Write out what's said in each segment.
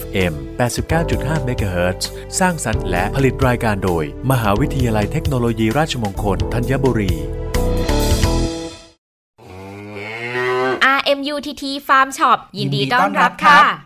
FM 89.5 MHz สร้างสรรค์และผลิตรายการโดย มหาวิทยาลัยเทคโนโลยีราชมงคลธัญบุรี RMUTT Farm Shop ยินดีต้อนรับค่ะ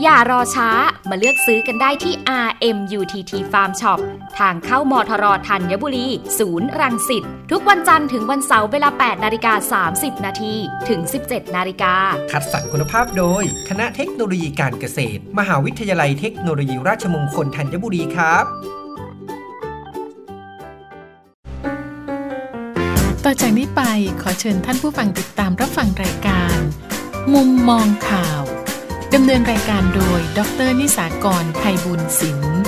อย่ารอช้ามาเลือกซื้อกันได้ที่ RMUTT Farm Shop ทางเข้ามทรธัญบุรี ศูนย์รังสิตทุกวันจันทร์ถึงวันเสาร์เวลา 8 นาฬิกา 30 นาทีถึง 17 นาฬิกา คัดสรรคุณภาพโดย คณะเทคโนโลยีการเกษตร มหาวิทยาลัยเทคโนโลยีราชมงคลธัญบุรีครับต่อจากนี้ไปขอเชิญท่านผู้ฟังติดตามรับฟังรายการ มุมมองข่าว ดำเนินรายการโดย ดรนิสากรไพบุญศิลป์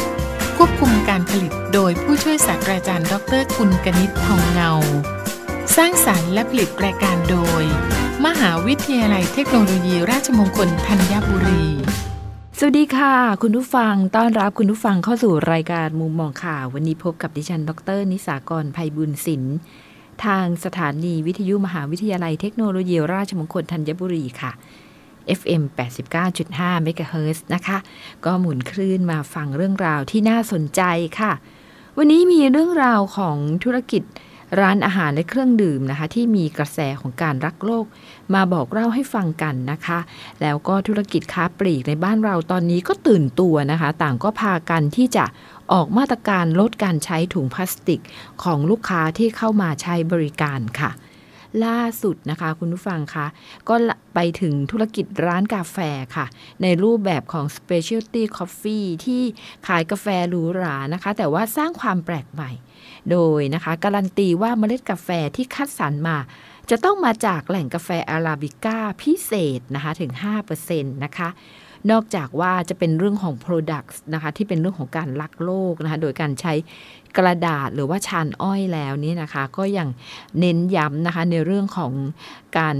ควบคุมการผลิตโดยผู้ช่วยศาสตราจารย์ ดรกุลกนิษฐ์ทองเงา สร้างสารรค์และผลิตรายการโดย มหาวิทยาลัยเทคโนโลยีราชมงคลธัญบุรี สวัสดีค่ะ คุณผู้ฟังต้อนรับคุณผู้ฟังเข้าสู่รายการมุมมองข่าว วันนี้พบกับดิฉัน ดร นิสากรภัยบุญศิลป์ทางสถานีวิทยุมหาวิทยาลัยเทคโนโลยีราชมงคลธัญบุรีค่ะ FM 89.5 MHz นะคะ ก็หมุนคลื่นมาฟังเรื่องราวที่น่าสนใจค่ะ วันนี้มีเรื่องราวของธุรกิจร้านอาหารและเครื่องดื่มนะคะ ที่มีกระแสของการรักโลก มาบอกเล่าให้ฟังกันนะคะ แล้วก็ธุรกิจค้าปลีกในบ้านเราตอนนี้ก็ตื่นตัวนะคะ ต่างก็พากันที่จะออกมาตรการลดการใช้ถุงพลาสติกของลูกค้าที่เข้ามาใช้บริการค่ะ ล่าสุดนะคะ คุณผู้ฟังคะก็ไปถึงธุรกิจร้านกาแฟค่ะ ในรูปแบบของ Specialty Coffee ที่ขายกาแฟหรูหรานะคะ แต่ว่าสร้างความแปลกใหม่ โดยนะคะ การันตีว่าเมล็ดกาแฟที่คัดสรรมาจะต้องมาจากแหล่งกาแฟอาราบิก้าพิเศษนะคะถึง 5%นะคะ นอกจากว่าจะเป็นเรื่องของ Products นะคะที่เป็นเรื่องของการรักโลกนะคะโดยการใช้กระดาษหรือว่าชานอ้อยแล้วนี่นะคะ ก็ยังเน้นย้ำนะคะในเรื่องของการ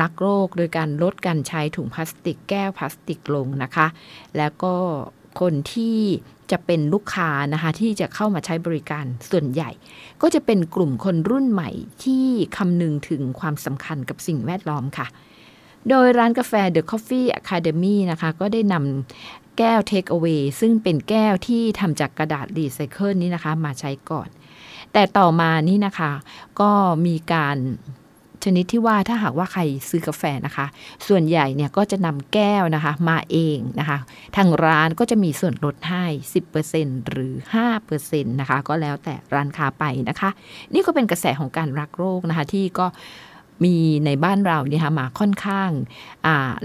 รักโลกโดยการลดการใช้ถุงพลาสติกแก้วพลาสติกลงนะคะ แล้วก็คนที่จะเป็นลูกค้านะคะที่จะเข้ามาใช้บริการส่วนใหญ่ ก็จะเป็นกลุ่มคนรุ่นใหม่ที่คำนึงถึงความสำคัญกับสิ่งแวดล้อมค่ะ โดยร้านกาแฟ The Coffee Academy นะคะ ก็ได้นำแก้ว Take Away ซึ่งเป็นแก้วที่ทำจากกระดาษรีไซเคิลนี้นะคะ มาใช้ก่อน แต่ต่อมานี่นะคะ ก็มีการชนิดที่ว่าถ้าหากว่าใครซื้อกาแฟนะคะ ส่วนใหญ่เนี่ยก็จะนำแก้วนะคะมาเองนะคะ ทางร้านก็จะมีส่วนลดให้ 10%หรือ 5%นะคะ ก็แล้วแต่ร้านค้าไปนะคะ นี่ก็เป็นกระแสของการรักโรคนะคะที่ก็ มีในบ้านเราเนี่ยค่ะมาค่อนข้าง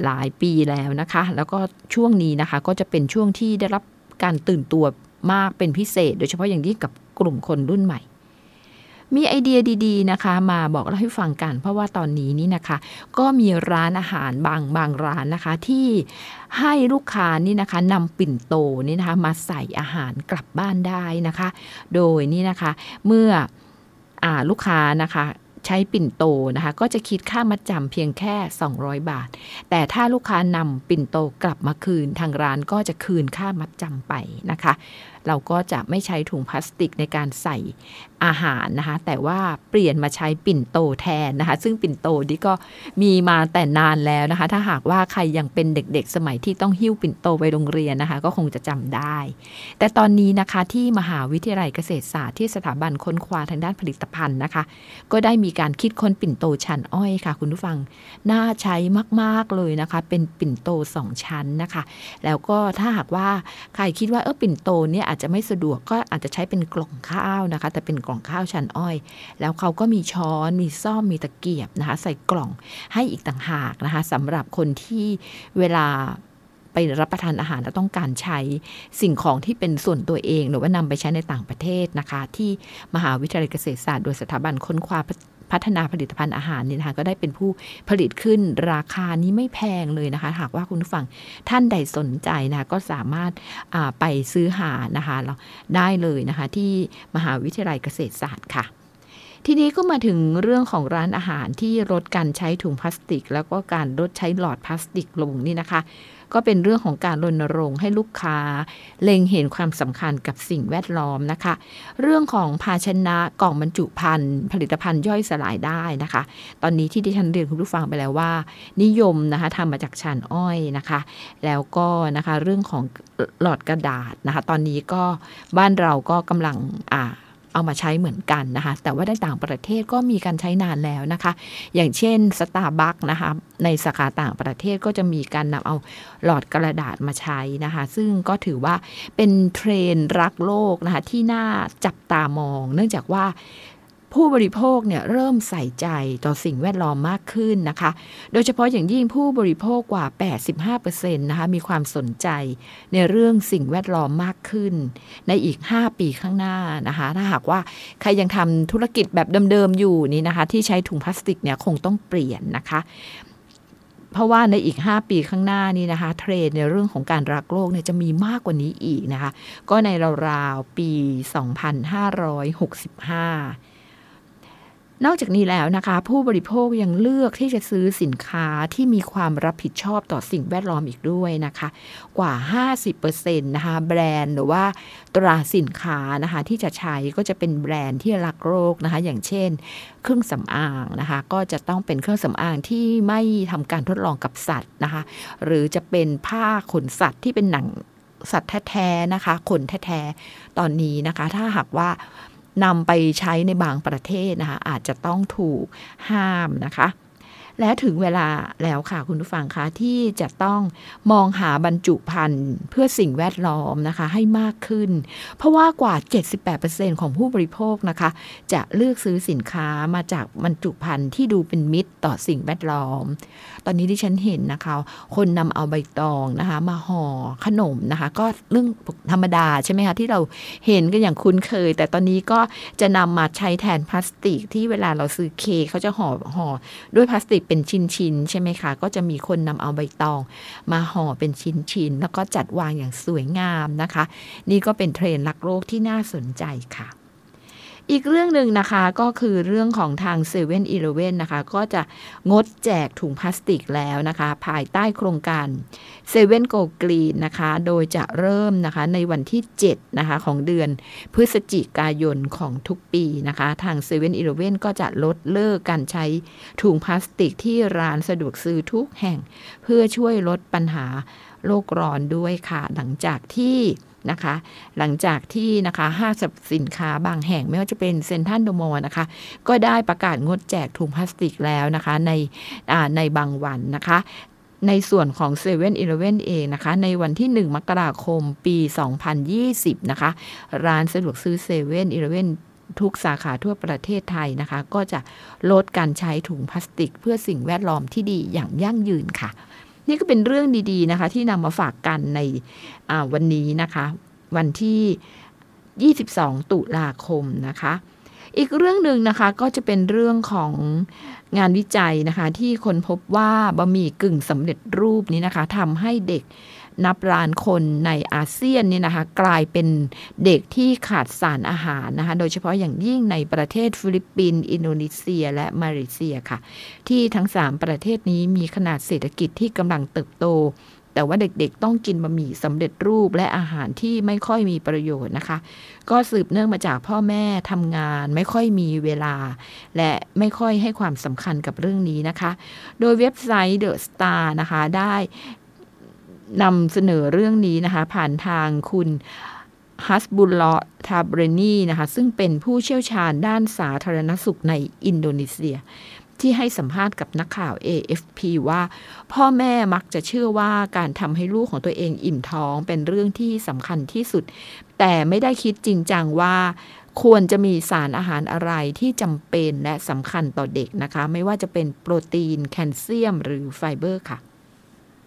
หลายปีแล้วนะคะ แล้วก็ช่วงนี้นะคะก็จะเป็นช่วงที่ได้รับการตื่นตัวมากเป็นพิเศษ โดยเฉพาะอย่างยิ่งกับกลุ่มคนรุ่นใหม่ มีไอเดียดีๆนะคะ มาบอกเล่าให้ฟังกัน เพราะว่าตอนนี้นี่นะคะ ก็มีร้านอาหารบางบางร้านนะคะ ที่ให้ลูกค้านี่นะคะนำปิ่นโตนี่นะคะมาใส่อาหารกลับบ้านได้นะคะ โดยนี่นะคะเมื่ออลูกค้านะคะ ใช้ปิ่นโตนะคะ ก็จะคิดค่ามัดจำเพียงแค่ 200 บาท แต่ถ้าลูกค้านำปิ่นโตกลับมาคืนทางร้านก็จะคืนค่ามัดจำไปนะคะ เราก็จะไม่ใช้ถุงพลาสติกในการใส่อาหารนะคะ แต่ว่าเปลี่ยนมาใช้ปิ่นโตแทนนะคะ ซึ่งปิ่นโตนี่ก็มีมาแต่นานแล้วนะคะ ถ้าหากว่าใครยังเป็นเด็กๆ สมัยที่ต้องหิ้วปิ่นโตไปโรงเรียนนะคะ ก็คงจะจำได้ แต่ตอนนี้นะคะที่มหาวิทยาลัยเกษตรศาสตร์ที่สถาบันค้นคว้าทางด้านผลิตภัณฑ์นะคะ ก็ได้มีการคิดค้นปิ่นโตชั้นอ้อยค่ะ คุณผู้ฟังน่าใช้มากๆเลยนะคะ เป็นปิ่นโตสองชั้นนะคะ แล้วก็ถ้าหากว่าใครคิดว่าเออปิ่นโตเนี่ยอาจจะไม่สะดวกก็อาจจะใช้เป็นกล่องข้าวนะคะ แต่เป็นกล่องข้าวชั้นอ้อย แล้วเขาก็มีช้อนมีซ่อมมีตะเกียบนะคะ ใส่กล่องให้อีกต่างหากนะคะสำหรับคนที่เวลาไปรับประทานอาหารแล้วต้องการใช้สิ่งของที่เป็นส่วนตัวเอง หรือว่านำไปใช้ในต่างประเทศนะคะ ที่มหาวิทยาลัยเกษตรศาสตร์โดยสถาบันค้นคว้า พัฒนาผลิตภัณฑ์อาหารนี่นะคะก็ได้เป็นผู้ผลิตขึ้นราคานี้ไม่แพงเลยนะคะ หากว่าคุณผู้ฟังท่านใดสนใจนะคะก็สามารถไปซื้อหานะคะได้เลยนะคะ ที่มหาวิทยาลัยเกษตรศาสตร์ค่ะทีนี้ก็มาถึงเรื่องของร้านอาหารที่ลดการใช้ถุงพลาสติก แล้วก็การลดใช้หลอดพลาสติกลงนี่นะคะ ก็เป็นเรื่องของการรณรงค์ให้ลูกค้า เล็งเห็นความสำคัญกับสิ่งแวดล้อมนะคะ เรื่องของภาชนะกล่องบรรจุภัณฑ์ผลิตภัณฑ์ย่อยสลายได้นะคะ ตอนนี้ที่ที่ฉันเรียนคุณผู้ฟังไปแล้วว่า นิยมนะคะทำมาจากชานอ้อยนะคะ แล้วก็นะคะเรื่องของหลอดกระดาษนะคะ ตอนนี้ก็บ้านเราก็กำลังอ่า เอามาใช้เหมือนกันนะคะ แต่ว่าในต่างประเทศก็มีการใช้นานแล้วนะคะ อย่างเช่นสตาร์บัคนะคะในสาขาต่างประเทศก็จะมีการนำเอาหลอดกระดาษมาใช้นะคะ ซึ่งก็ถือว่าเป็นเทรนรักโลกนะคะที่น่าจับตามอง เนื่องจากว่า ผู้บริโภคเนี่ยเริ่มใส่ใจต่อสิ่งแวดล้อมมากขึ้นนะคะ โดยเฉพาะอย่างยิ่งผู้บริโภคกว่า 85%นะคะมีความสนใจในเรื่องสิ่งแวดล้อมมากขึ้น ในอีก 5 ปีข้างหน้านะคะถ้าหากว่าใครยังทำธุรกิจแบบเดิมๆอยู่นี่นะคะ ที่ใช้ถุงพลาสติกเนี่ยคงต้องเปลี่ยนนะคะเพราะว่าในอีก 5 ปีข้างหน้านี้นะคะ เทรนในเรื่องของการรักโลกเนี่ยจะมีมากกว่านี้อีกนะคะ ก็ในราวๆปี 2565 นอกจากนี้แล้วนะคะ ผู้บริโภคยังเลือกที่จะซื้อสินค้าที่มีความรับผิดชอบต่อสิ่งแวดล้อมอีกด้วยนะคะ กว่า 50%นะคะแบรนด์หรือว่าตราสินค้านะคะที่จะใช้ก็จะเป็นแบรนด์ที่รักโลกนะคะ อย่างเช่น เครื่องสำอางนะคะ ก็จะต้องเป็นเครื่องสำอางที่ไม่ทำการทดลองกับสัตว์นะคะ หรือจะเป็นผ้าขนสัตว์ที่เป็นหนังสัตว์แท้ๆนะคะขนแท้ๆตอนนี้นะคะ ถ้าหากว่า นำไปใช้ในบางประเทศนะคะอาจจะต้องถูกห้ามนะคะ และถึงเวลาแล้วค่ะคุณผู้ฟังคะที่จะต้องมองหาบรรจุภัณฑ์เพื่อสิ่งแวดล้อมนะคะให้มากขึ้น เพราะว่ากว่า 78%ของผู้บริโภคนะคะ จะเลือกซื้อสินค้ามาจากบรรจุภัณฑ์ที่ดูเป็นมิตรต่อสิ่งแวดล้อม ตอนนี้ที่ฉันเห็นนะคะ คนนำเอาใบตองนะคะ มาห่อขนมนะคะ ก็เรื่องธรรมดาใช่ไหมคะที่เราเห็นกันอย่างคุ้นเคย แต่ตอนนี้ก็จะนำมาใช้แทนพลาสติกที่เวลาเราซื้อเคเขาจะห่อห่อด้วยพลาสติกเป็นชิ้นๆใช่ไหมคะ ก็จะมีคนนำเอาใบตอง มาห่อเป็นชิ้นๆแล้วก็จัดวางอย่างสวยงามนะคะ นี่ก็เป็นเทรนด์รักโลกที่น่าสนใจค่ะ อีกเรื่องหนึ่งนะคะก็คือเรื่องของทาง7 e เ e ่ e อนะคะ ก็จะงดแจกถุงพลาสติกแล้วนะคะ ภายใต้โครงการ7 e เ e ่ e โกกรีนนะคะ โดยจะเริ่มนะคะในวันที่ 7 นะคะ ของเดือนพฤศจิกายนของทุกปีนะคะ ทาง7 e เ e ่ e ก็จะลดเลิกการใช้ถุงพลาสติกที่ร้านสะดวกซื้อทุกแห่ง เพื่อช่วยลดปัญหาโลกร้อนด้วยค่ะ หลังจากที่ นะคะ หลังจากที่นะคะห้างสรรพสินค้าบางแห่งไม่ว่าจะเป็นเซ็นทรัลโดมอนะคะ ก็ได้ประกาศงดแจกถุงพลาสติกแล้วนะคะ ในในบางวันนะคะในส่วนของ7 e เ e ่ e อเองนะคะ ในวันที่ 1 มกราคมปี 2020 นะคะ ร้านสะดวกซื้อ7 e เ e ่ e ทุกสาขาทั่วประเทศไทยนะคะ ก็จะลดการใช้ถุงพลาสติกเพื่อสิ่งแวดล้อมที่ดีอย่างยั่งยืนค่ะ นี่ก็เป็นเรื่องดีๆนะคะ ที่นำมาฝากกันในวันนี้นะคะ วันที่ 22 ตุลาคมนะคะ อีกเรื่องหนึ่งนะคะก็จะเป็นเรื่องของงานวิจัยนะคะ ที่ค้นพบว่าบะหมี่กึ่งสำเร็จรูปนี้นะคะทำให้เด็ก นับล้านคนในอาเซียนนี่นะคะกลายเป็นเด็กที่ขาดสารอาหารนะคะโดยเฉพาะอย่างยิ่งในประเทศฟิลิปปินส์อินโดนีเซีย และมาเลเซียค่ะ ที่ทั้ง 3 ประเทศนี้มีขนาดเศรษฐกิจที่กำลังเติบโต แต่ว่าเด็กๆต้องกินบะหมี่สำเร็จรูปและอาหารที่ไม่ค่อยมีประโยชน์นะคะ ก็สืบเนื่องมาจากพ่อแม่ทำงานไม่ค่อยมีเวลา และไม่ค่อยให้ความสำคัญกับเรื่องนี้นะคะ โดยเว็บไซต์ The Star นะคะได้ นำเสนอเรื่องนี้นะคะ ผ่านทางคุณฮัสบุลลอทาเบรนีนะคะ ซึ่งเป็นผู้เชี่ยวชาญด้านสาธารณสุขในอินโดนีเซีย ที่ให้สัมภาษณ์กับนักข่าว AFP ว่า พ่อแม่มักจะเชื่อว่าการทำให้ลูกของตัวเองอิ่มท้องเป็นเรื่องที่สำคัญที่สุด แต่ไม่ได้คิดจริงจังว่าควรจะมีสารอาหารอะไรที่จำเป็นและสำคัญต่อเด็กนะคะ ไม่ว่าจะเป็นโปรตีนแคลเซียม หรือไฟเบอร์ค่ะ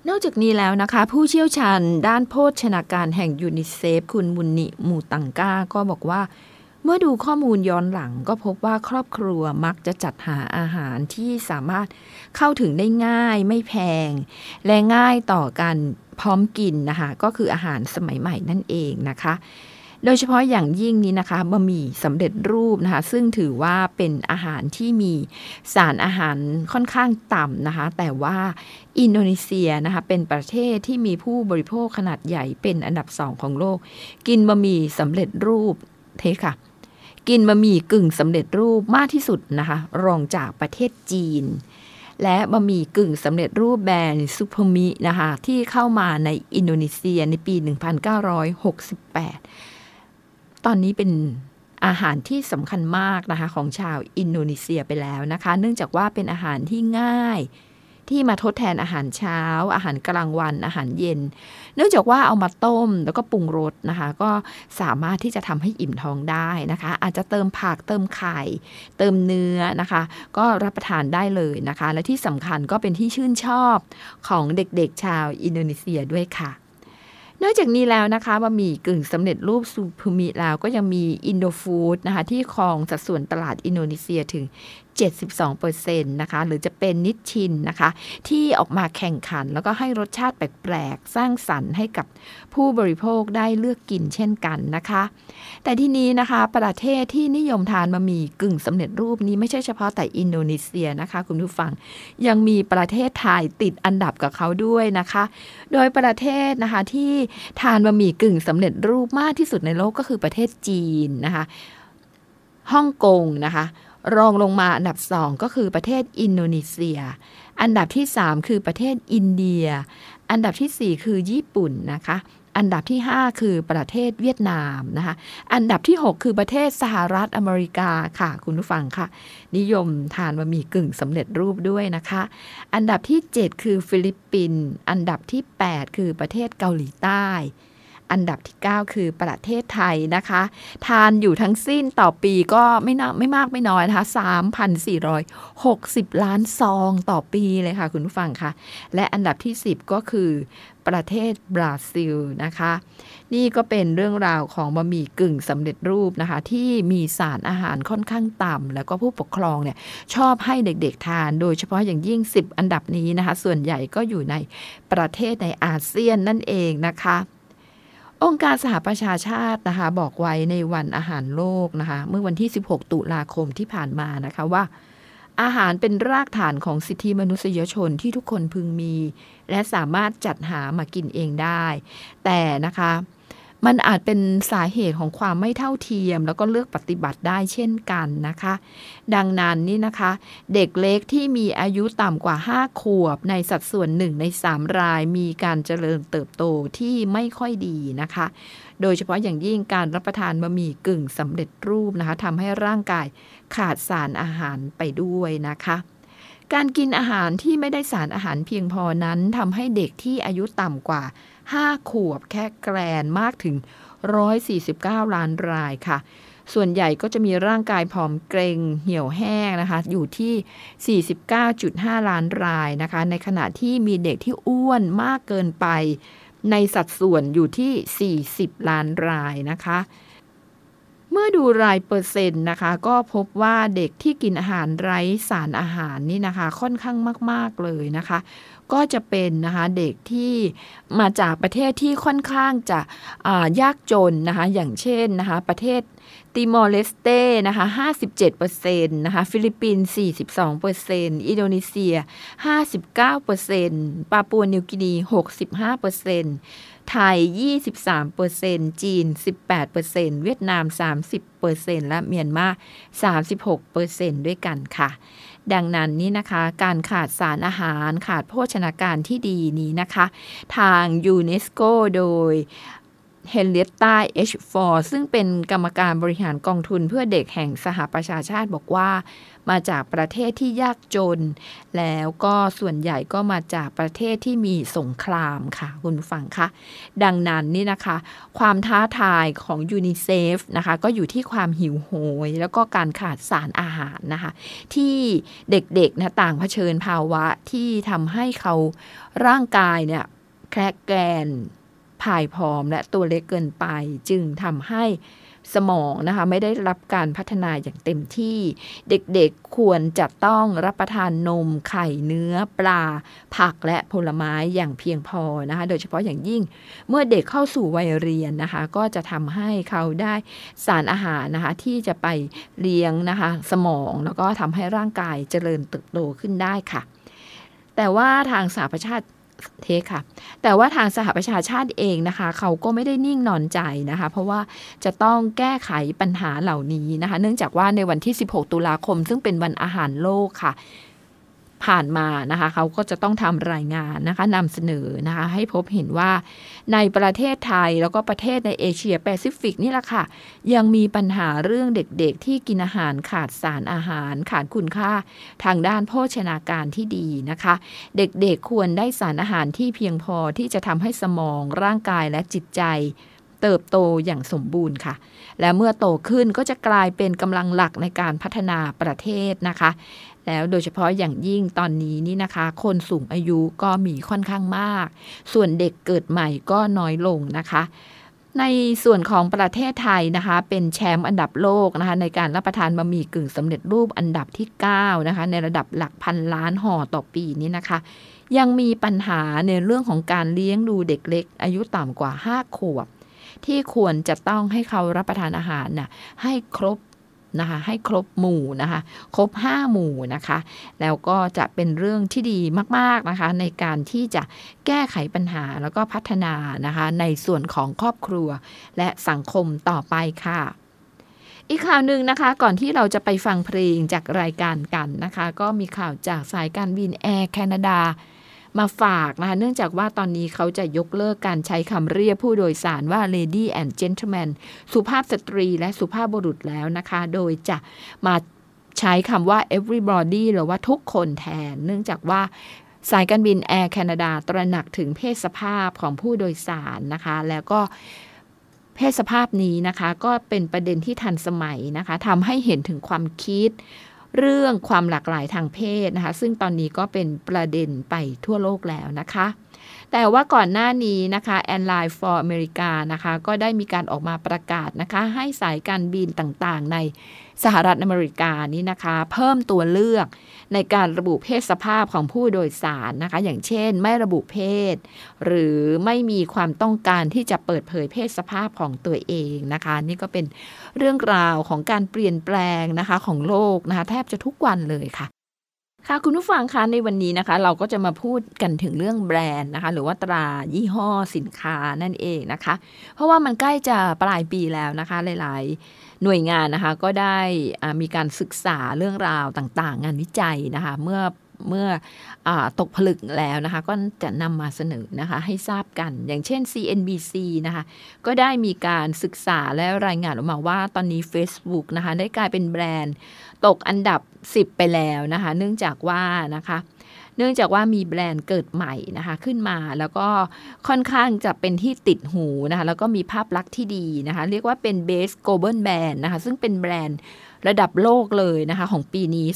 นอกจากนี้แล้วนะคะ ผู้เชี่ยวชาญด้านโภชนาการแห่งยูนิเซฟ คุณ Mueni Mutunga ก็บอกว่า เมื่อดูข้อมูลย้อนหลังก็พบว่าครอบครัวมักจะจัดหาอาหารที่สามารถเข้าถึงได้ง่ายไม่แพง และง่ายต่อการพร้อมกินนะคะ ก็คืออาหารสมัยใหม่นั่นเองนะคะ โดยเฉพาะอย่างยิ่งนี้นะคะบะหมี่สำเร็จรูปนะคะ ซึ่งถือว่าเป็นอาหารที่มีสารอาหารค่อนข้างต่ำนะคะ แต่ว่าอินโดนีเซียนะคะเป็นประเทศที่มีผู้บริโภคขนาดใหญ่เป็นอันดับสองของโลก กินบะหมี่สำเร็จรูปเทค่ะ กินบะหมี่กึ่งสำเร็จรูปมากที่สุดนะคะ รองจากประเทศจีนและบะหมี่กึ่งสำเร็จรูปแบรนด์ Supermi นะคะที่เข้ามาในอินโดนีเซียในปี 1968 ตอนนี้เป็นอาหารที่สำคัญมากนะคะของชาวอินโดนีเซียไปแล้วนะคะ เนื่องจากว่าเป็นอาหารที่ง่ายที่มาทดแทนอาหารเช้า อาหารกลางวัน อาหารเย็น เนื่องจากว่าเอามาต้มแล้วก็ปรุงรสนะคะ ก็สามารถที่จะทำให้อิ่มท้องได้นะคะ อาจจะเติมผักเติมไข่ เติมเนื้อนะคะ ก็รับประทานได้เลยนะคะ และที่สำคัญก็เป็นที่ชื่นชอบของเด็กๆชาวอินโดนีเซียด้วยค่ะ นอกจากนี้แล้วนะคะบะหมี่กึ่งสำเร็จรูป Supermi แล้วก็ยังมี Indofood นะคะที่ครองสัดส่วนตลาดอินโดนีเซียถึง 72%นะคะหรือจะเป็น Nissin นะคะ ที่ออกมาแข่งขัน แล้วก็ให้รสชาติแปลกๆ สร้างสรรค์ให้กับผู้บริโภคได้เลือกกินเช่นกันนะคะ แต่ที่นี้นะคะประเทศที่นิยมทานบะหมี่กึ่งสำเร็จรูปนี้ไม่ใช่เฉพาะแต่อินโดนีเซียนะคะ คุณผู้ฟังยังมีประเทศไทยติดอันดับกับเขาด้วยนะคะ โดยประเทศนะคะที่ทานบะหมี่กึ่งสำเร็จรูปมากที่สุดในโลกก็คือประเทศจีนนะคะฮ่องกงนะคะ รองลงมาอันดับสองก็คือประเทศอินโดนีเซีย อันดับที่สามคือประเทศอินเดีย อันดับที่สี่คือญี่ปุ่นนะคะ อันดับที่ 5 คือประเทศเวียดนามนะคะ อันดับที่ 6 คือประเทศสหรัฐอเมริกาค่ะ คุณผู้ฟังค่ะ นิยมทานบะหมี่กึ่งสำเร็จรูปด้วยนะคะ อันดับที่ 7 คือฟิลิปปินส์ อันดับที่ 8 คือประเทศเกาหลีใต้ อันดับที่ 9 คือประเทศไทยนะคะ ทานอยู่ทั้งสิ้นต่อปีก็ไม่นาไม่มากไม่น้อยนะคะ 3,460 ล้านซองต่อปีเลยค่ะคุณผู้ฟังคะและอันดับที่ 10 ก็คือประเทศบราซิลนะคะ นี่ก็เป็นเรื่องราวของบะหมี่กึ่งสำเร็จรูปนะคะ ที่มีสารอาหารค่อนข้างต่ำแล้วก็ผู้ปกครองเนี่ยชอบให้เด็กๆทาน โดยเฉพาะอย่างยิ่ง 10 อันดับนี้นะคะ ส่วนใหญ่ก็อยู่ในประเทศในอาเซียนนั่นเองนะคะ องค์การสหประชาชาตินะคะบอกไว้ในวันอาหารโลกนะคะเมื่อวันที่ 16 ตุลาคมที่ผ่านมานะคะว่า อาหารเป็นรากฐานของสิทธิมนุษยชนที่ทุกคนพึงมี และสามารถจัดหามากินเองได้ แต่นะคะ มันอาจเป็นสาเหตุของความไม่เท่าเทียม แล้วก็เลือกปฏิบัติได้เช่นกันนะคะ ดังนั้นนี่นะคะ เด็กเล็กที่มีอายุต่ำกว่า 5 ขวบ ในสัดส่วนหนึ่งใน 3 รายมีการเจริญเติบโตที่ไม่ค่อยดีนะคะ โดยเฉพาะอย่างยิ่งการรับประทานบะหมี่กึ่งสำเร็จรูปนะคะทำให้ร่างกายขาดสารอาหารไปด้วยนะคะการกินอาหารที่ไม่ได้สารอาหารเพียงพอนั้นทำให้เด็กที่อายุต่ำกว่า 5 ขวบแค่แกรนมากถึง 149 ล้านรายค่ะ ส่วนใหญ่ก็จะมีร่างกายผอมเกรงเหี่ยวแห้งนะคะ อยู่ที่ 49.5 ล้านรายนะคะ ในขณะที่มีเด็กที่อ้วนมากเกินไป ในสัดส่วนอยู่ที่ 40 ล้านรายนะคะ เมื่อดูรายเปอร์เซ็นต์นะคะ ก็พบว่าเด็กที่กินอาหารไร้สารอาหารนี่นะคะ ค่อนข้างมาก ๆ เลยนะคะ ก็จะเป็นนะคะเด็กที่มาจากประเทศที่ค่อนข้างจะยากจนนะคะ อย่างเช่นนะคะ ประเทศ ติมอร์เลสเต้นะคะ57%นะคะ ฟิลิปปินส์42%อินโดนีเซีย 59%ปาปัวนิวกินี 65%ไทย 23%จีน 18%เวียดนาม 30%และเมียนมา36%ด้วยกันค่ะ ดังนั้นนี่นะคะ การขาดสารอาหารขาดโภชนาการที่ดีนี้นะคะ ทางยูเนสโกโดย เฮนเลียตตาเอชฟอร์ซึ่งเป็นกรรมการบริหารกองทุนเพื่อเด็กแห่งสหประชาชาติบอกว่า มาจากประเทศที่ยากจน แล้วก็ส่วนใหญ่ก็มาจากประเทศที่มีสงครามค่ะ คุณฟังคะดังนั้นนี่นะคะ ความท้าทายของยูนิเซฟนะคะก็อยู่ที่ความหิวโหย แล้วก็การขาดสารอาหารนะคะ ที่เด็กๆนะต่างเผชิญภาวะที่ทำให้เขาร่างกายเนี่ยแคลกแกน พายผอมและตัวเล็กเกินไป จึงทำให้สมองนะคะไม่ได้รับการพัฒนาอย่างเต็มที่ เด็กๆควรจะต้องรับประทานนม ไข่เนื้อปลา ผักและผลไม้อย่างเพียงพอนะคะโดยเฉพาะอย่างยิ่งเมื่อเด็กเข้าสู่วัยเรียนนะคะก็จะทำให้เขาได้สารอาหารนะคะที่จะไปเลี้ยงนะคะสมองแล้วก็ทำให้ร่างกายเจริญเติบโตขึ้นได้ค่ะ แต่ว่าทางสหประชาติ เทคค่ะ แต่ว่าทางสหประชาชาติเองนะคะ เขาก็ไม่ได้นิ่งนอนใจนะคะ เพราะว่าจะต้องแก้ไขปัญหาเหล่านี้นะคะ เนื่องจากว่าในวันที่ 16 ตุลาคม ซึ่งเป็นวันอาหารโลกค่ะ ผ่านมานะคะเขาก็จะต้องทำรายงานนะคะนำเสนอนะคะให้พบเห็นว่าในประเทศไทยแล้วก็ประเทศในเอเชียแปซิฟิกนี่แหละค่ะ ยังมีปัญหาเรื่องเด็กๆ ที่กินอาหารขาดสารอาหาร ขาดคุณค่าทางด้านโภชนาการที่ดีนะคะ เด็กๆควรได้สารอาหารที่เพียงพอที่จะทำให้สมองร่างกายและจิตใจ เติบโตอย่างสมบูรณ์ค่ะ และเมื่อโตขึ้นก็จะกลายเป็นกำลังหลักในการพัฒนาประเทศนะคะ แล้วโดยเฉพาะอย่างยิ่งตอนนี้นี่นะคะ คนสูงอายุก็มีค่อนข้างมาก ส่วนเด็กเกิดใหม่ก็น้อยลงนะคะในส่วนของประเทศไทยนะคะ เป็นแชมป์อันดับโลกนะคะ ในการรับประทานบะหมี่กึ่งสำเร็จรูปอันดับที่ 9 นะคะ ในระดับหลักพันล้านห่อต่อปีนี้นะคะ ยังมีปัญหาในเรื่องของการเลี้ยงดูเด็กเล็ก อายุต่ำกว่า 5 ขวบ ที่ควรจะต้องให้เขารับประทานอาหารน่ะให้ครบนะคะให้ครบหมู่นะคะครบ 5 หมู่นะคะ แล้วก็จะเป็นเรื่องที่ดีมาก ๆ นะคะ ในการที่จะแก้ไขปัญหาแล้วก็พัฒนานะคะ ในส่วนของครอบครัวและสังคมต่อไปค่ะ อีกข่าวหนึ่งนะคะ ก่อนที่เราจะไปฟังเพลงจากรายการกันนะคะ ก็มีข่าวจากสายการบินแอร์แคนาดา มาฝากนะคะเนื่องจากว่าตอนนี้เขาจะยกเลิกการใช้คำเรียกผู้โดยสารว่า lady and gentleman สุภาพสตรีและสุภาพบุรุษแล้วนะคะ โดยจะมาใช้คำว่า everybody หรือว่าทุกคนแทน เนื่องจากว่าสายการบินแอร์แคนาดาตระหนักถึงเพศสภาพของผู้โดยสารนะคะ แล้วก็เพศสภาพนี้นะคะ ก็เป็นประเด็นที่ทันสมัยนะคะทำให้เห็นถึงความคิด เรื่องความหลากหลายทางเพศนะคะ ซึ่งตอนนี้ก็เป็นประเด็นไปทั่วโลกแล้วนะคะ แต่ว่าก่อนหน้านี้นะคะ Airline for America นะคะ ก็ได้มีการออกมาประกาศนะคะ ให้สายการบินต่างๆ ใน สหรัฐอเมริกานี้นะคะ เพิ่มตัวเลือกในการระบุเพศสภาพของผู้โดยสารนะคะ อย่างเช่น ไม่ระบุเพศ หรือไม่มีความต้องการที่จะเปิดเผยเพศสภาพของตัวเองนะคะ นี่ก็เป็นเรื่องราวของการเปลี่ยนแปลงนะคะของโลกนะคะ แทบจะทุกวันเลยค่ะค่ะคุณผู้ฟังคะในวันนี้นะคะ เราก็จะมาพูดกันถึงเรื่องแบรนด์นะคะ หรือว่าตรายี่ห้อสินค้านั่นเองนะคะ เพราะว่ามันใกล้จะปลายปีแล้วนะคะ หลาย ๆ หน่วยงานนะคะก็ได้มีการศึกษาเรื่องราวต่างๆ งานวิจัยนะคะเมื่อเมื่ออตกผลึกแล้วนะคะก็จะนำมาเสนอนะคะให้ทราบกัน อย่างเช่น CNBC นะคะก็ได้มีการศึกษาและรายงานออกมาว่าตอนนี้ Facebook นะคะได้กลายเป็นแบรนด์ ตกอันดับ 10 ไปแล้วนะคะเนื่องจากว่านะคะ เนื่องจากว่ามีแบรนด์เกิดใหม่นะคะขึ้นมาแล้วก็ค่อนข้างจะเป็นที่ติดหูนะคะแล้วก็มีภาพลักษณ์ที่ดีนะคะเรียกว่าเป็น Base Global Brand นะคะซึ่งเป็นแบรนด์ระดับโลกเลยนะคะของปีนี้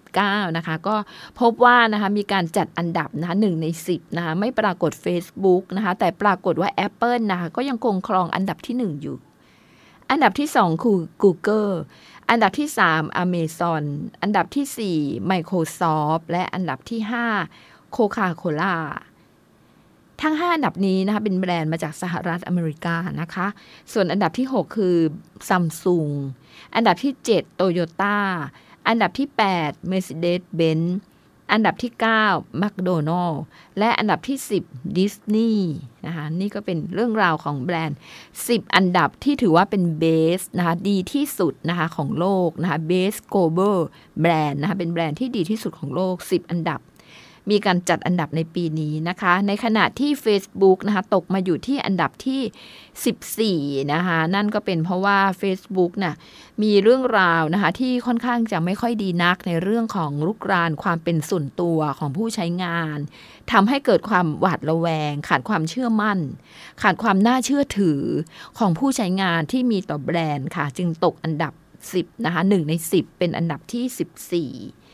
2019 นะคะ ก็พบว่านะคะมีการจัดอันดับนะคะหนึ่งใน 10 นะคะไม่ปรากฏ Facebook นะคะแต่ปรากฏว่า Apple นะคะก็ยังคงครองอันดับที่ 1 อยู่ อันดับที่ 2 คือ Google อันดับที่ 3 Amazon อันดับที่ 4 Microsoft และอันดับที่ 5 Coca-Cola ทั้ง 5 อันดับนี้นะคะเป็นแบรนด์มาจากสหรัฐอเมริกานะคะ ส่วนอันดับที่ 6 คือ Samsung อันดับที่ 7 Toyota อันดับที่ 8 Mercedes-Benz อันดับที่ 9 มักโดนัลและอันดับที่ 10 ดิสนีย์นะคะนี่ก็เป็นเรื่องราวของแบรนด์ 10 อันดับที่ถือว่าเป็นเบสนะคะดีที่สุดนะคะของโลกนะคะเบสโกเบอร์แบรนด์นะคะเป็นแบรนด์ที่ดีที่สุดของโลก 10 อันดับ มีการจัดอันดับในปีนี้นะคะ ในขณะที่ Facebook นะคะตกมาอยู่ที่อันดับที่ 14 นะคะนั่นก็เป็นเพราะว่า Facebook นะ่ะมีเรื่องราวนะคะที่ค่อนข้างจะไม่ค่อยดีนักในเรื่องของลุกรานความเป็นส่วนตัวของผู้ใช้งานทำให้เกิดความหวาดระแวง ขาดความเชื่อมั่น ขาดความน่าเชื่อถือของผู้ใช้งานที่มีต่อแบรนด์ค่ะ จึงตกอันดับ 10นะคะ1ใน 10 เป็นอันดับที่ 14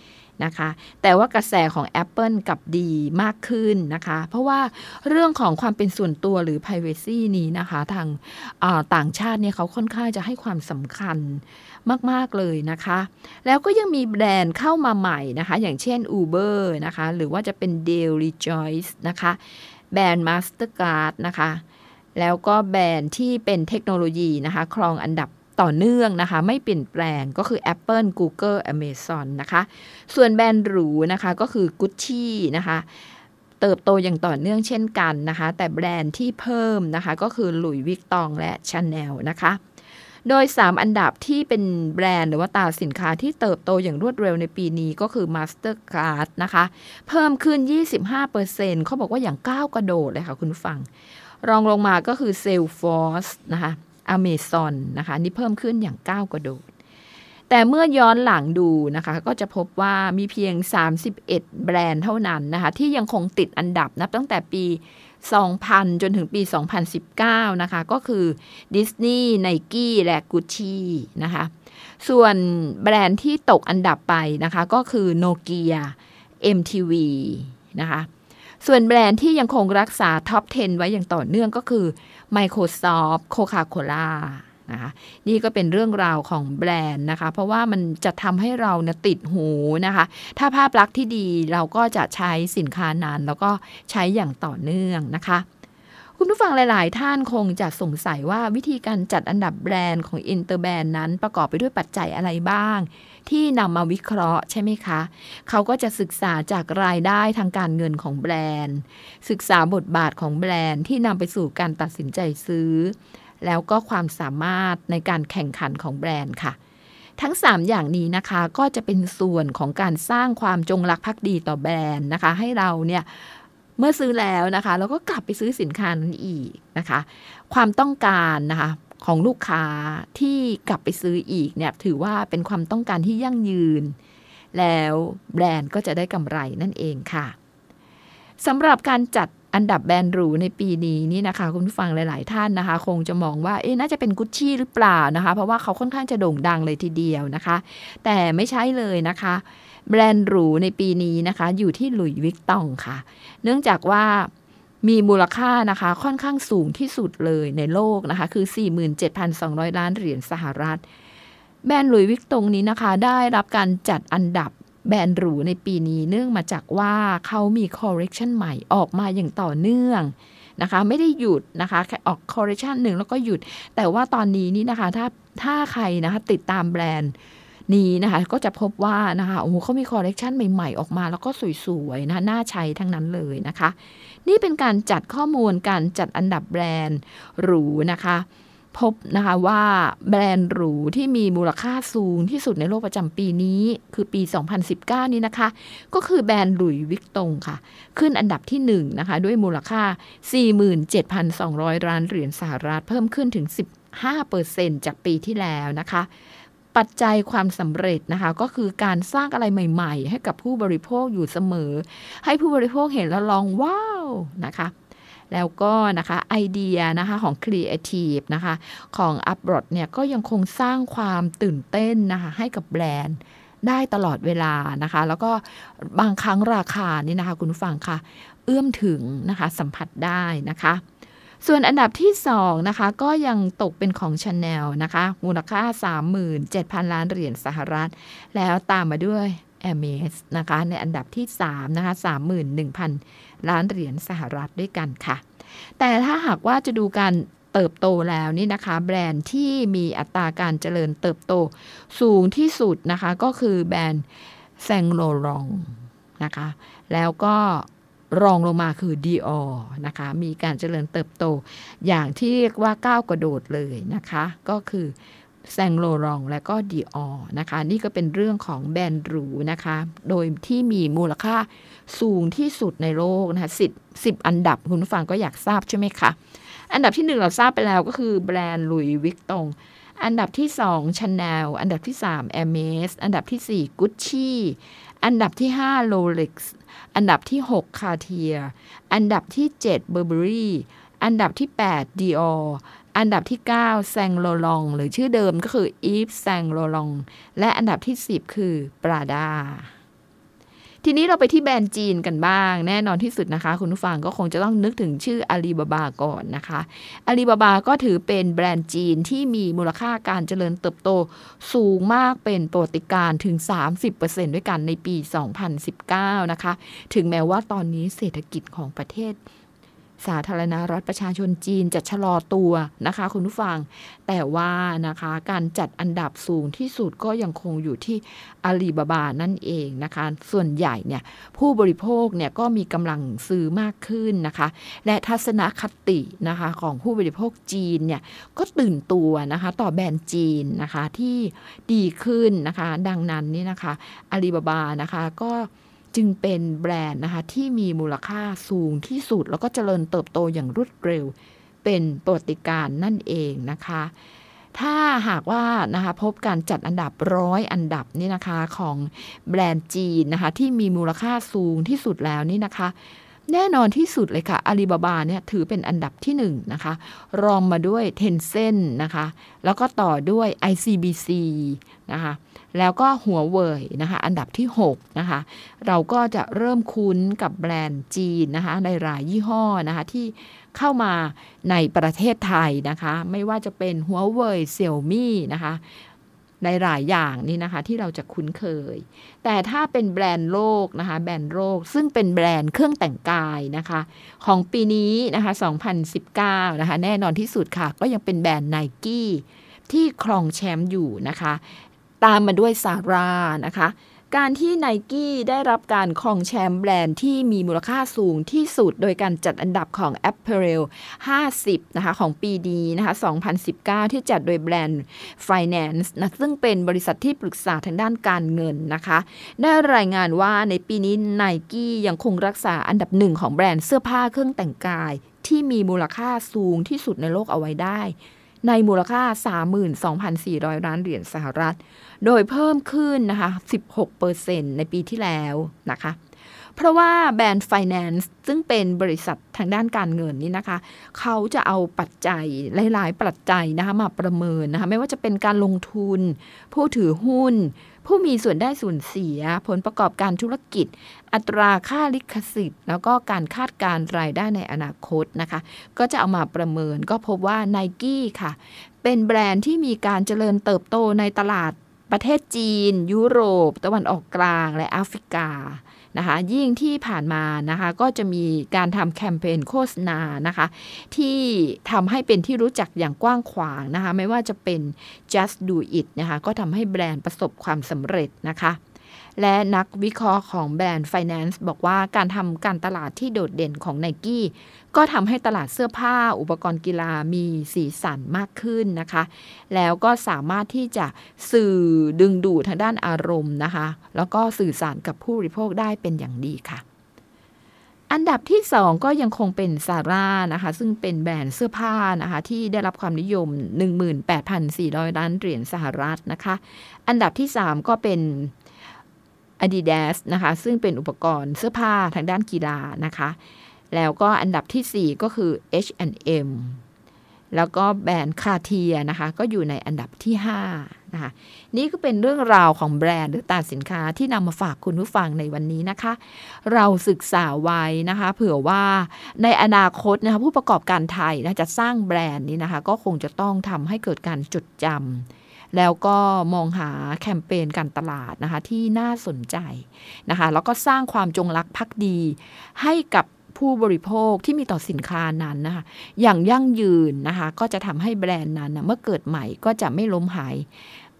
นะคะ แต่ว่ากระแสของ Apple กับดีมากขึ้นนะคะ เพราะว่าเรื่องของความเป็นส่วนตัวหรือ Privacy นี้นะคะ ทางต่างชาติเนี่ยเขาค่อนข้างจะให้ความสำคัญมาก ๆ เลยนะคะ แล้วก็ยังมีแบรนด์เข้ามาใหม่นะคะ อย่างเช่น Uber นะคะ หรือว่าจะเป็น Dale Rejoice นะคะ แบรนด์ Mastercard นะคะ แล้วก็แบรนด์ที่เป็นเทคโนโลยีนะคะ ครองอันดับ ต่อเนื่องนะคะ ไม่เปลี่ยนแปลงก็คือ Apple Google Amazon นะคะ ส่วนแบรนด์หรูนะคะก็คือ Gucci นะคะเติบโตอย่างต่อเนื่องเช่นกันนะคะ แต่แบรนด์ที่เพิ่มนะคะก็คือหลุยส์วิกตองและ Chanel นะคะ โดย 3 อันดับที่เป็นแบรนด์หรือว่าตาสินค้าที่เติบโตอย่างรวดเร็วในปีนี้ก็คือ Mastercard นะคะ เพิ่มขึ้น 25%เขาบอกว่าอย่างก้าวกระโดดเลยค่ะคุณฟัง รองลงมาก็คือ Salesforce นะคะ Amazon นะคะนี่เพิ่มขึ้นอย่างก้าวกระโดด แต่เมื่อย้อนหลังดูนะคะก็จะพบว่ามีเพียง 31 แบรนด์เท่านั้นนะคะที่ยังคงติดอันดับนับตั้งแต่ปี 2000 จนถึงปี 2019 นะคะก็คือ Disney Nike และกุชชี่นะคะส่วนแบรนด์ที่ตกอันดับไปนะคะก็คือ Nokia MTV นะคะส่วนแบรนด์ที่ยังคงรักษา top 10 ไว้อย่างต่อเนื่องก็คือ Microsoft Coca-Cola นะคะนี่ก็เป็นเรื่องราวของแบรนด์นะคะ เพราะว่ามันจะทำให้เรานะติดหูนะคะ ถ้าภาพลักษณ์ที่ดีเราก็จะใช้สินค้านั้นแล้วก็ใช้อย่างต่อเนื่องนะคะ คุณผู้ฟังหลาย ๆ ท่านคงจะสงสัยว่าวิธีการจัดอันดับแบรนด์ของ Interbrand นั้นประกอบไปด้วยปัจจัยอะไรบ้าง ที่นำมาวิเคราะห์ใช่ไหมคะ เขาก็จะศึกษาจากรายได้ทางการเงินของแบรนด์ ศึกษาบทบาทของแบรนด์ที่นำไปสู่การตัดสินใจซื้อ แล้วก็ความสามารถในการแข่งขันของแบรนด์ค่ะ ทั้ง 3 อย่างนี้นะคะก็จะเป็นส่วนของการสร้างความจงรักภักดีต่อแบรนด์นะคะ ให้เราเนี่ยเมื่อซื้อแล้วนะคะ เราก็กลับไปซื้อสินค้านั้นอีกนะคะ ความต้องการนะคะ ของลูกค้าที่กลับไปซื้ออีกเนี่ยถือว่าเป็นความต้องการที่ยั่งยืน แล้วแบรนด์ก็จะได้กำไรนั่นเองค่ะสำหรับการจัดอันดับแบรนด์หรูในปีนี้นี่นะคะ คุณผู้ฟังหลาย ๆ ท่านนะคะ คงจะมองว่าเอ๊ะน่าจะเป็นกุชชี่หรือเปล่านะคะ เพราะว่าเขาค่อนข้างจะโด่งดังเลยทีเดียวนะคะ แต่ไม่ใช่เลยนะคะ แบรนด์หรูในปีนี้นะคะ อยู่ที่ Louis Vuitton ค่ะ เนื่องจากว่า มีมูลค่านะคะค่อนข้างสูงที่สุดเลยในโลกนะคะ คือ 47,200 ล้านเหรียญสหรัฐ แบรนด์ Louis Vuitton นี้นะคะ ได้รับการจัดอันดับแบรนด์หรูในปีนี้เนื่องมาจากว่าเขามีคอร์เรคชันใหม่ออกมาอย่างต่อเนื่องนะคะ ไม่ได้หยุดนะคะแค่ออกคอร์เรคชันหนึ่งแล้วก็หยุด แต่ว่าตอนนี้นี่นะคะถ้าถ้าใครนะคะติดตามแบรนด์ นี้นะคะ ก็จะพบว่านะคะโอ้โหเขามีคอร์เรคชันใหม่ๆ ออกมา แล้วก็สวยๆนะน่าใช้ทั้งนั้นเลยนะคะ นี่เป็นการจัดข้อมูลการจัดอันดับแบรนด์หรูนะคะพบนะคะว่าแบรนด์หรูที่มีมูลค่าสูงที่สุดในโลกประจำปีนี้ คือปี 2019 นี้นะคะ ก็คือแบรนด์ Louis Vuitton ค่ะ ขึ้นอันดับที่1นะคะด้วยมูลค่า 47,200 ล้านเหรียญสหรัฐเพิ่มขึ้นถึง 15%จากปีที่แล้วนะคะ ปัจจัยความสำเร็จนะคะ ก็คือการสร้างอะไรใหม่ ๆ ให้กับผู้บริโภคอยู่เสมอ ให้ผู้บริโภคเห็นแล้วลองว้าวนะคะ แล้วก็นะคะไอเดียนะคะของ Creative นะคะของ u p r o d เนี่ยก็ยังคงสร้างความตื่นเต้นนะคะให้กับแบรนด์ได้ตลอดเวลานะคะ แล้วก็บางครั้งราคานี่นะคะ คุณผู้ฟังค่ะ เอื้อมถึงนะคะสัมผัสได้นะคะ ส่วนอันดับที่ 2 นะคะ ก็ยังตกเป็นของ Chanel นะคะ มูลค่า 37,000 ล้านเหรียญสหรัฐ แล้วตามมาด้วย a m a z นะคะ ในอันดับที่ 3 นะคะ 31,000 ล้านเหรียญสหรัฐด้วยกันค่ะ แต่ถ้าหากว่าจะดูการเติบโตแล้วนี่นะคะ แบรนด์ที่มีอัตราการเจริญเติบโตสูงที่สุดนะคะ ก็คือแบรนด์แซงโลรองนะคะ แล้วก็ รองลงมาคือดีออนะคะ มีการเจริญเติบโต อย่างที่เรียกว่าก้าวกระโดดเลยนะคะ ก็คือแซงโลรองและก็ดีออนะคะ นี่ก็เป็นเรื่องของแบรนด์หรูนะคะ โดยที่มีมูลค่าสูงที่สุดในโลกนะคะสิบสิบอันดับคุณผู้ฟังก็อยากทราบใช่ไหมคะ อันดับที่หนึ่งเราทราบไปแล้วก็คือแบรนด์ลุยวิกตงอันดับที่สองชาแนลอันดับที่สาม Hermès อันดับที่สี่กุชชี่อันดับที่ห้า Rolex อันดับที่หก Cartier อันดับที่เจ็ด Burberry อันดับที่แปด Dior อันดับที่ 9 แซงโลลอง หรือชื่อเดิมก็คือ Yves Saint Laurent และอันดับที่ 10 คือ Prada ทีนี้เราไปที่แบรนด์จีนกันบ้าง แน่นอนที่สุดนะคะ คุณผู้ฟังก็คงจะต้องนึกถึงชื่ออาลีบาบาก่อนนะคะอาลีบาบาก็ถือเป็นแบรนด์จีนที่มีมูลค่าการเจริญเติบโตสูงมากเป็นประวัติการถึง 30%ด้วยกันในปี 2019 นะคะ ถึงแม้ว่าตอนนี้เศรษฐกิจของประเทศ สาธารณรัฐประชาชนจีนจะชะลอตัวนะคะ คุณผู้ฟัง แต่ว่านะคะการจัดอันดับสูงที่สุดก็ยังคงอยู่ที่อาลีบาบานั่นเองนะคะ ส่วนใหญ่เนี่ยผู้บริโภคเนี่ยก็มีกำลังซื้อมากขึ้นนะคะ และทัศนคตินะคะของผู้บริโภคจีนเนี่ยก็ตื่นตัวนะคะต่อแบรนด์จีนนะคะที่ดีขึ้นนะคะ ดังนั้นนี่นะคะอาลีบาบานะคะก็ จึงเป็นแบรนด์นะคะที่มีมูลค่าสูงที่สุด แล้วก็เจริญเติบโตอย่างรวดเร็ว เป็นประวัติการนั่นเองนะคะ ถ้าหากว่านะคะพบการจัดอันดับร้อยอันดับนี่นะคะของแบรนด์จีนนะคะที่มีมูลค่าสูงที่สุดแล้วนี่นะคะแน่นอนที่สุดเลยค่ะอาลีบาบาเนี่ยถือเป็นอันดับที่1นนะคะ รองมาด้วยเทนเซ็นนะคะ แล้วก็ต่อด้วย ICBC นะคะ แล้วก็หัวเว่ยนะคะ อันดับที่ 6 นะคะ เราก็จะเริ่มคุ้นกับแบรนด์จีนนะคะ ในหลายยี่ห้อนะคะ ที่เข้ามาในประเทศไทยนะคะ ไม่ว่าจะเป็นหัวเว่ยเซี่ยมี่นะคะในหลายอย่างนี่นะคะที่เราจะคุ้นเคย แต่ถ้าเป็นแบรนด์โลกนะคะแบรนด์โลกซึ่งเป็นแบรนด์เครื่องแต่งกายนะคะของปีนี้นะคะ2019นะคะแน่นอนที่สุดค่ะ ก็ยังเป็นแบรนด์ไนกี้ที่ครองแชมป์อยู่นะคะ ตามมาด้วยซาร่านะคะ การที่ไนกี้ได้รับการครองแชมป์แบรนด์ที่มีมูลค่าสูงที่สุดโดยการจัดอันดับของ Apparel 50 นะคะของปีนี้นะคะ 2019 ที่จัดโดยแบรนด์ Finance นะซึ่งเป็นบริษัทที่ปรึกษาทางด้านการเงินนะคะ ได้รายงานว่าในปีนี้ไนกี้ยังคงรักษาอันดับหนึ่งของแบรนด์เสื้อผ้าเครื่องแต่งกาย ที่มีมูลค่าสูงที่สุดในโลกเอาไว้ได้ ในมูลค่า 32,400 ล้านเหรียญสหรัฐ โดยเพิ่มขึ้นนะคะ 16%ในปีที่แล้วนะคะ เพราะว่าแบรนด์ Finance ซึ่งเป็นบริษัททางด้านการเงินนี่นะคะ เขาจะเอาปัจจัยหลาย ๆ ปัจจัยนะคะมาประเมินนะคะ ไม่ว่าจะเป็นการลงทุน ผู้ถือหุ้น ผู้มีส่วนได้ส่วนเสีย ผลประกอบการธุรกิจ อัตราค่าลิขสิทธิ์ แล้วก็การคาดการรายได้ในอนาคตนะคะ ก็จะเอามาประเมินก็พบว่า n นกี้ค่ะ เป็นแบรนด์ที่มีการเจริญเติบโตในตลาดประเทศจีน ยุโรป ตะวันออกกลางและแอฟริกา นะคะยิ่งที่ผ่านมานะคะก็จะมีการทำแคมเปญโฆษณานะคะที่ทำให้เป็นที่รู้จักอย่างกว้างขวางนะคะไม่ว่าจะเป็น just do it นะคะก็ทำให้แบรนด์ประสบความสำเร็จนะคะ และนักวิเคราะห์ของแบรนด์ Finance บอกว่าการทำการตลาดที่โดดเด่นของ n i กี้ก็ทำให้ตลาดเสื้อผ้าอุปกรณ์กีฬามีสีสันมากขึ้นนะคะ แล้วก็สามารถที่จะสื่อดึงดูดทางด้านอารมณ์นะคะ แล้วก็สื่อสารกับผู้บริโภคได้เป็นอย่างดีค่ะอันดับที่ 2 ก็ยังคงเป็นซาร่านะคะ ซึ่งเป็นแบรนด์เสื้อผ้านะคะ ที่ได้รับความนิยม 18,400 ล้านเหรียญสหรัฐนะคะ อันดับที่ 3 ก็เป็น Adidas นะคะ ซึ่งเป็นอุปกรณ์เสื้อผ้าทางด้านกีฬานะคะ แล้วก็อันดับที่ 4 ก็คือ H&M แล้วก็แบรนด์คาเทียนะคะ ก็อยู่ในอันดับที่5นะคะนี่ก็เป็นเรื่องราวของแบรนด์หรือตาสินค้าที่นำมาฝากคุณผู้ฟังในวันนี้นะคะ เราศึกษาไว้นะคะ เผื่อว่าในอนาคตนะคะผู้ประกอบการไทยนะจะสร้างแบรนด์นี้นะคะ ก็คงจะต้องทำให้เกิดการจดจำ แล้วก็มองหาแคมเปญการตลาดนะคะที่น่าสนใจนะคะแล้วก็สร้างความจงรักภักดี ให้กับผู้บริโภคที่มีต่อสินค้านั้นนะคะอย่างยั่งยืนนะคะก็จะทำให้แบรนด์นั้นนะเมื่อเกิดใหม่ก็จะไม่ล้มหาย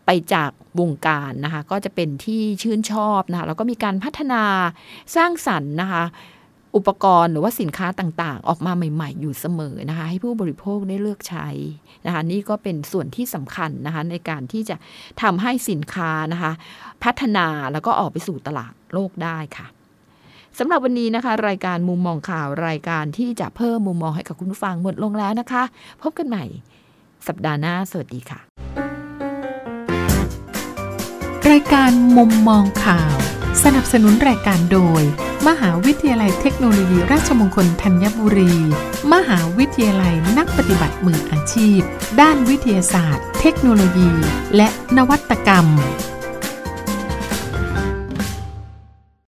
ไปจากวงการนะคะก็จะเป็นที่ชื่นชอบนะคะแล้วก็มีการพัฒนาสร้างสรรค์นะคะ อุปกรณ์หรือว่าสินค้าต่างๆ ออกมาใหม่ ๆ อยู่เสมอนะคะ ให้ผู้บริโภคได้เลือกใช้นะคะ นี่ก็เป็นส่วนที่สำคัญนะคะในการที่จะทำให้สินค้านะคะ พัฒนาแล้วก็ออกไปสู่ตลาดโลกได้ค่ะสำหรับวันนี้นะคะ รายการมุมมองข่าวรายการที่จะเพิ่มมุมมองให้กับคุณผู้ฟังหมดลงแล้วนะคะ พบกันใหม่ สัปดาห์หน้า สวัสดีค่ะ รายการมุมมองข่าว สนับสนุนรายการโดย มหาวิทยาลัยเทคโนโลยีราชมงคลธัญบุรี มหาวิทยาลัยนักปฏิบัติมืออาชีพ ด้านวิทยาศาสตร์ เทคโนโลยี และนวัตกรรม